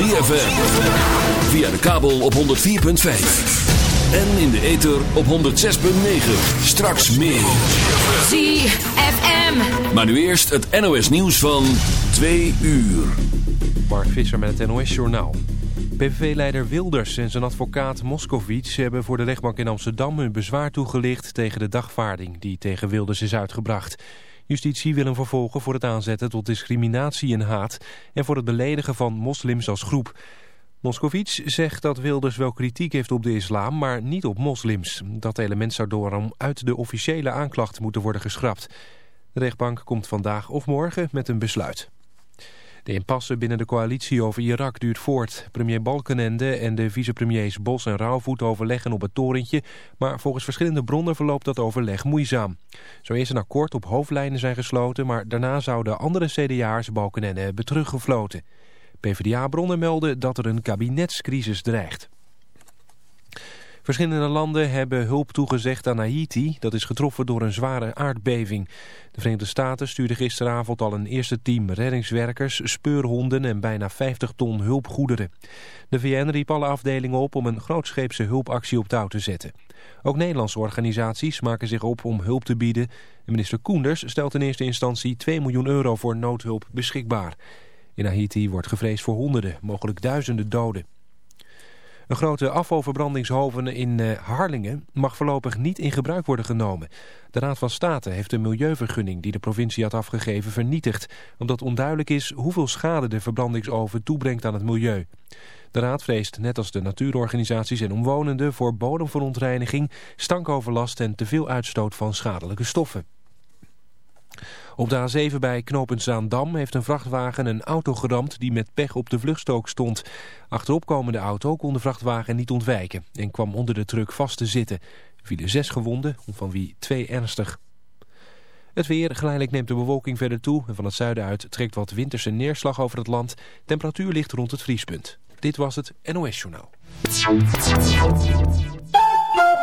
ZFM. Via de kabel op 104.5. En in de ether op 106.9. Straks meer. ZFM. Maar nu eerst het NOS nieuws van 2 uur. Mark Visser met het NOS Journaal. PVV-leider Wilders en zijn advocaat Moscovic hebben voor de rechtbank in Amsterdam hun bezwaar toegelicht tegen de dagvaarding die tegen Wilders is uitgebracht. Justitie wil hem vervolgen voor het aanzetten tot discriminatie en haat en voor het beledigen van moslims als groep. Moscovic zegt dat Wilders wel kritiek heeft op de islam, maar niet op moslims. Dat element zou daarom uit de officiële aanklacht moeten worden geschrapt. De rechtbank komt vandaag of morgen met een besluit. De impasse binnen de coalitie over Irak duurt voort. Premier Balkenende en de vicepremiers Bos en Rauwvoet overleggen op het torentje... maar volgens verschillende bronnen verloopt dat overleg moeizaam. Zo is een akkoord op hoofdlijnen zijn gesloten... maar daarna zouden andere CDA'ers Balkenende hebben teruggefloten. PvdA-bronnen melden dat er een kabinetscrisis dreigt. Verschillende landen hebben hulp toegezegd aan Haiti. Dat is getroffen door een zware aardbeving. De Verenigde Staten stuurden gisteravond al een eerste team reddingswerkers, speurhonden en bijna 50 ton hulpgoederen. De VN riep alle afdelingen op om een grootscheepse hulpactie op touw te zetten. Ook Nederlandse organisaties maken zich op om hulp te bieden. En minister Koenders stelt in eerste instantie 2 miljoen euro voor noodhulp beschikbaar. In Haiti wordt gevreesd voor honderden, mogelijk duizenden doden. Een grote afvalverbrandingshoven in eh, Harlingen mag voorlopig niet in gebruik worden genomen. De Raad van State heeft de milieuvergunning die de provincie had afgegeven vernietigd, omdat onduidelijk is hoeveel schade de verbrandingsoven toebrengt aan het milieu. De Raad vreest, net als de natuurorganisaties en omwonenden, voor bodemverontreiniging, stankoverlast en teveel uitstoot van schadelijke stoffen. Op de A7 bij knooppunt Zaandam heeft een vrachtwagen een auto geramd die met pech op de vluchtstrook stond. Achterop komende auto kon de vrachtwagen niet ontwijken en kwam onder de truck vast te zitten. Er vielen zes gewonden, van wie twee ernstig. Het weer, geleidelijk neemt de bewolking verder toe en van het zuiden uit trekt wat winterse neerslag over het land. Temperatuur ligt rond het vriespunt. Dit was het NOS Journaal.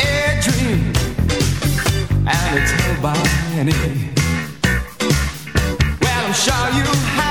a dream, and it's held by. Well, I'm sure you have.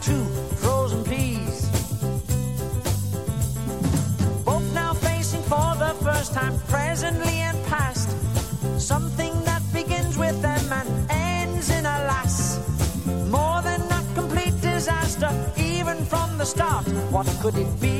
two frozen peas. Both now facing for the first time, presently and past, something that begins with them and ends in alas. More than a complete disaster, even from the start. What could it be?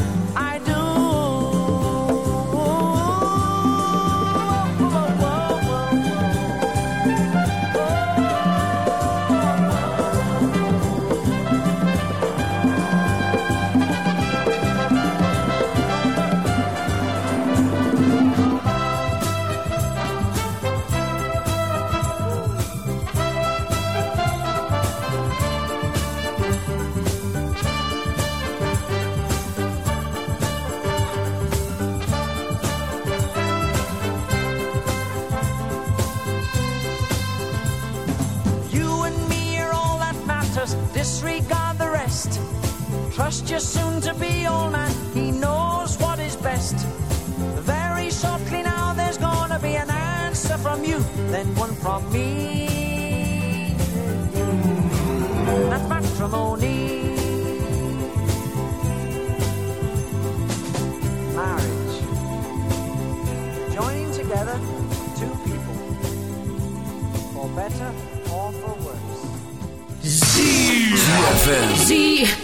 ZFM.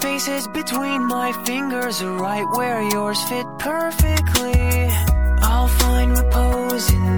spaces between my fingers are right where yours fit perfectly. I'll find repose in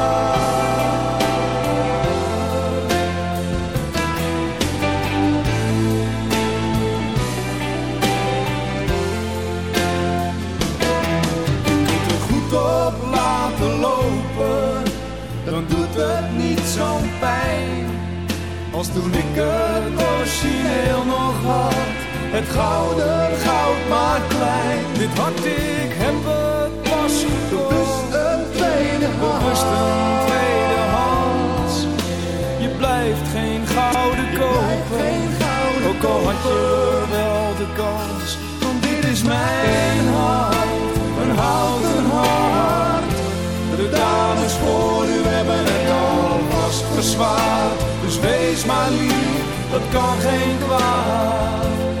Het gouden goud maar klein. Dit hart, ik heb het pas gekocht, een tweede Bewust een tweedehands. Je blijft geen gouden kopen, ook al had je wel de kans. Want dit is mijn hart, een houten hart. De dames voor u hebben het alvast verzwaard. Dus wees maar lief, dat kan geen kwaad.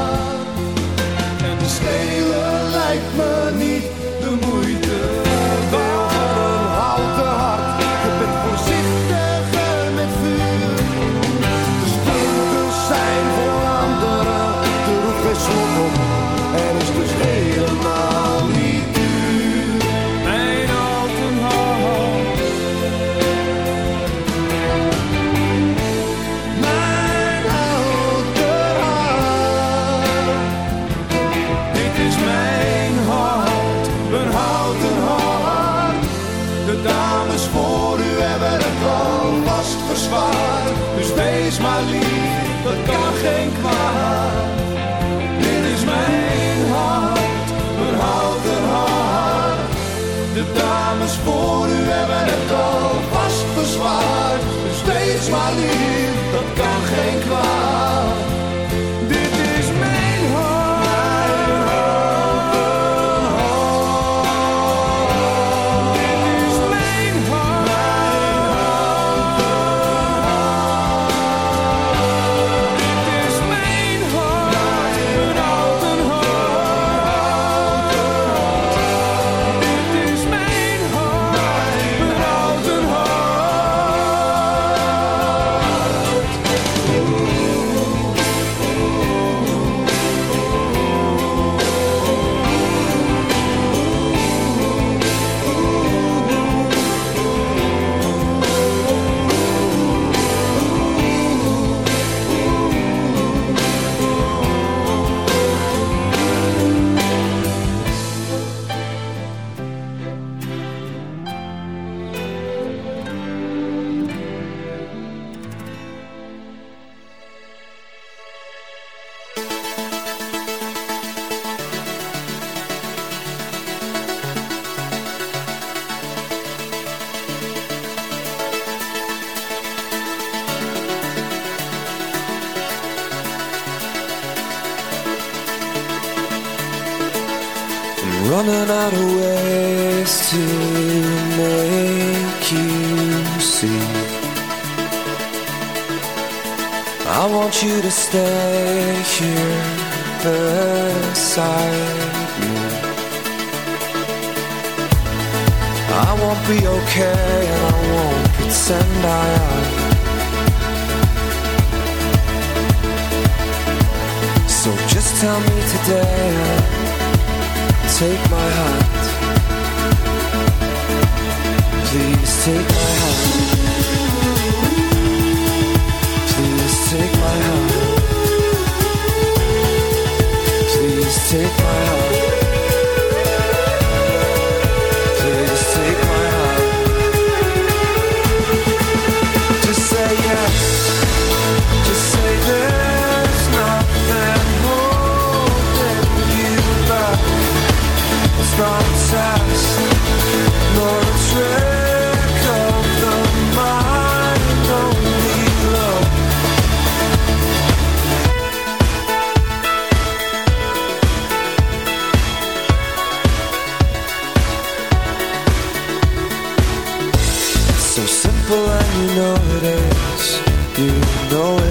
notice, you know it.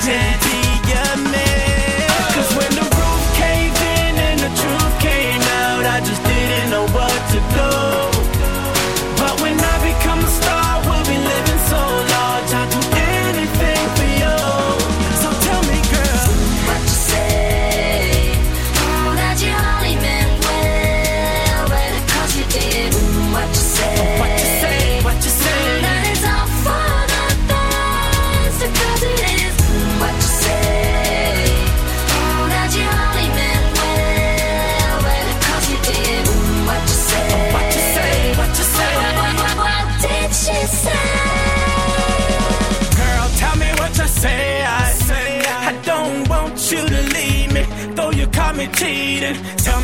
dead.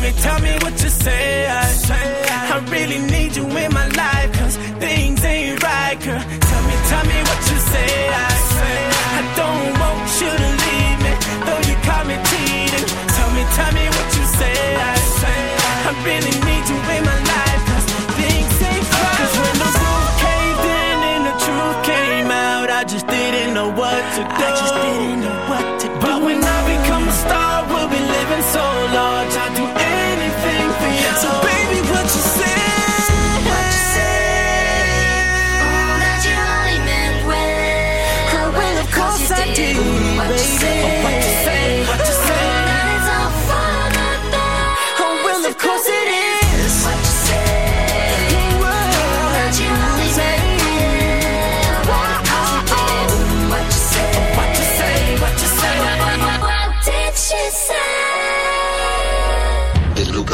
me, tell me what you say. I, really need you in my life, cause things ain't right, girl. Tell me, tell me what you say. I, don't want you to leave me, though you caught me cheating. Tell me, tell me what you say. I, I really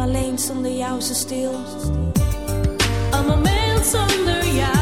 alleen zonder jou zo stil. Allemaal moment zonder jou.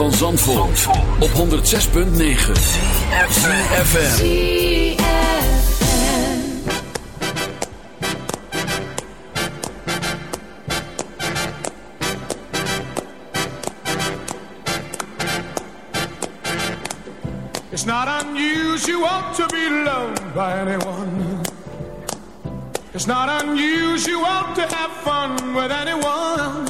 Van Zandvoort, op 106.9 FM. It's not unusual to be loved by anyone. It's not unusual to have fun with anyone.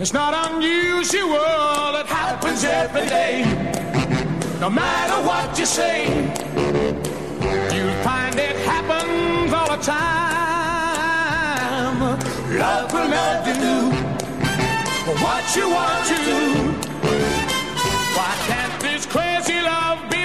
it's not unusual, it happens every day. No matter what you say, you'll find it happens all the time. Love will never do what you want to. Why can't this crazy love be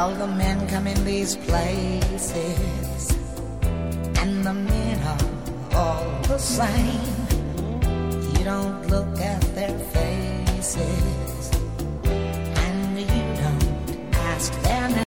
Well, the men come in these places, and the men are all the same. You don't look at their faces,